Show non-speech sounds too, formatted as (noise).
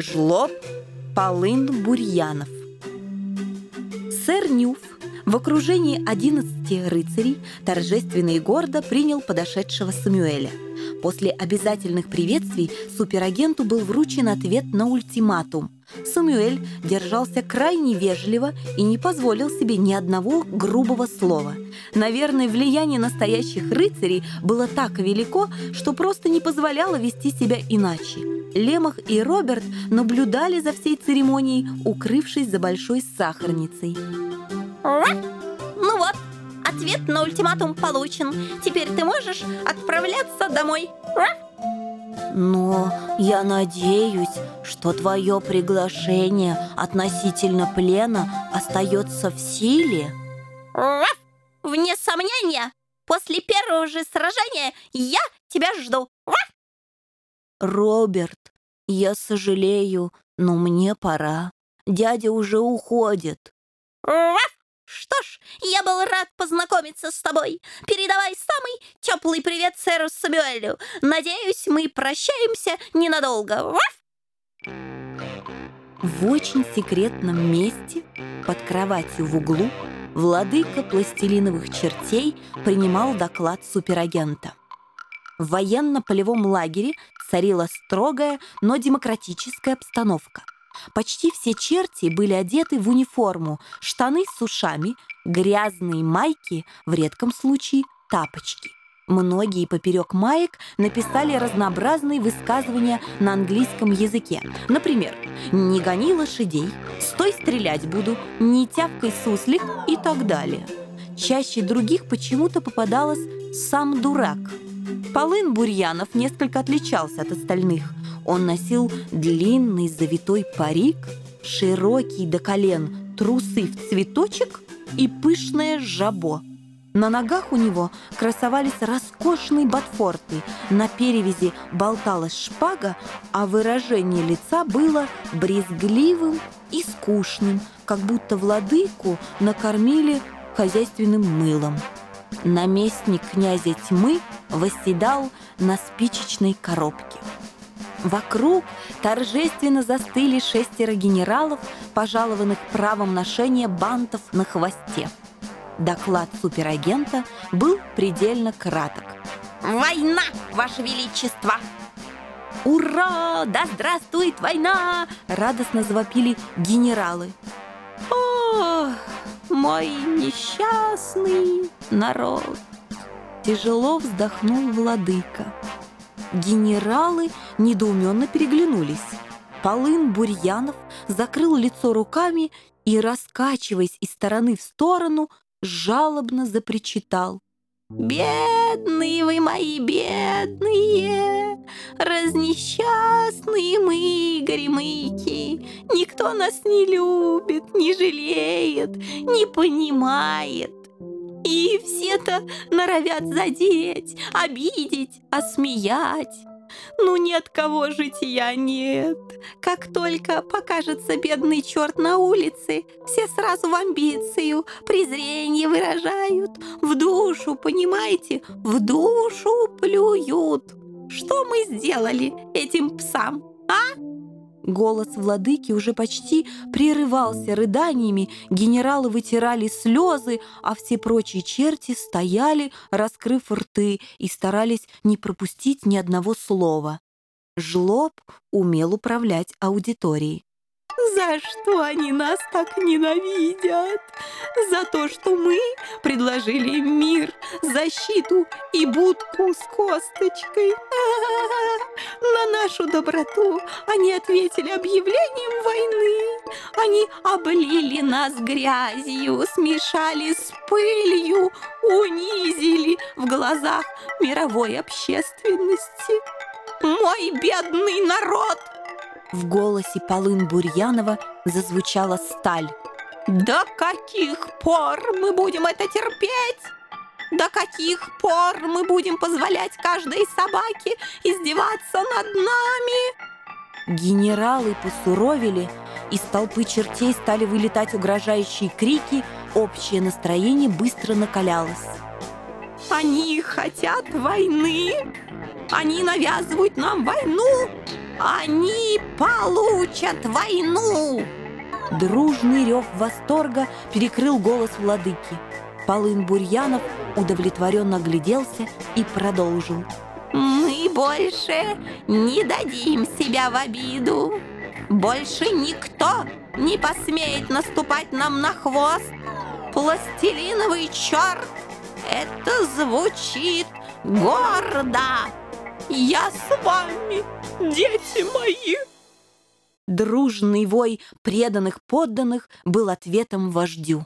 Жлоб Полын Бурьянов Сэр Нюф в окружении 11 рыцарей торжественно и гордо принял подошедшего Самюэля. После обязательных приветствий суперагенту был вручен ответ на ультиматум. Самюэль держался крайне вежливо и не позволил себе ни одного грубого слова. Наверное, влияние настоящих рыцарей было так велико, что просто не позволяло вести себя иначе. Лемах и Роберт наблюдали за всей церемонией, укрывшись за большой сахарницей. Ну вот, ответ на ультиматум получен. Теперь ты можешь отправляться домой. Но я надеюсь, что твое приглашение относительно плена остается в силе. Вне сомнения, после первого же сражения я тебя жду. Роберт, я сожалею, но мне пора. Дядя уже уходит. Что ж, я был рад познакомиться с тобой. Передавай самый теплый привет сэру Самюэлю. Надеюсь, мы прощаемся ненадолго. В очень секретном месте, под кроватью в углу, владыка пластилиновых чертей принимал доклад суперагента. В военно-полевом лагере царила строгая, но демократическая обстановка. Почти все черти были одеты в униформу, штаны с ушами, грязные майки, в редком случае тапочки. Многие поперек маек написали разнообразные высказывания на английском языке. Например, «Не гони лошадей», «Стой, стрелять буду», «Не тявкай суслик» и так далее. Чаще других почему-то попадалось «Сам дурак», Полын Бурьянов несколько отличался от остальных. Он носил длинный завитой парик, широкий до колен трусы в цветочек и пышное жабо. На ногах у него красовались роскошные ботфорты, на перевязи болталась шпага, а выражение лица было брезгливым и скучным, как будто владыку накормили хозяйственным мылом. Наместник князя тьмы восседал на спичечной коробке. Вокруг торжественно застыли шестеро генералов, пожалованных правом ношения бантов на хвосте. Доклад суперагента был предельно краток. «Война, Ваше Величество!» «Ура! Да здравствует война!» — радостно завопили генералы. «Ох, мой несчастный народ!» Тяжело вздохнул владыка. Генералы недоуменно переглянулись. Полын Бурьянов закрыл лицо руками и, раскачиваясь из стороны в сторону, жалобно запричитал. «Бедные вы мои, бедные, разнесчастные мы, горемыки, никто нас не любит, не жалеет, не понимает. И все-то норовят задеть, обидеть, осмеять. Ну нет кого жития нет. Как только покажется бедный черт на улице, все сразу в амбицию, презрение выражают, в душу, понимаете, в душу плюют. Что мы сделали этим псам, а? Голос владыки уже почти прерывался рыданиями, генералы вытирали слезы, а все прочие черти стояли, раскрыв рты, и старались не пропустить ни одного слова. Жлоб умел управлять аудиторией. За что они нас так ненавидят? За то, что мы предложили мир, защиту и будку с косточкой. (laughs) На нашу доброту они ответили объявлением войны. Они облили нас грязью, смешали с пылью, унизили в глазах мировой общественности. Мой бедный народ! В голосе Полын Бурьянова зазвучала сталь. «До каких пор мы будем это терпеть? До каких пор мы будем позволять каждой собаке издеваться над нами?» Генералы посуровили, из толпы чертей стали вылетать угрожающие крики, общее настроение быстро накалялось. «Они хотят войны! Они навязывают нам войну! Они получат войну! Дружный рев восторга перекрыл голос владыки. Полын Бурьянов удовлетворенно огляделся и продолжил. Мы больше не дадим себя в обиду. Больше никто не посмеет наступать нам на хвост. Пластилиновый черт, это звучит гордо. Я с вами, дети мои. Дружный вой преданных подданных был ответом вождю.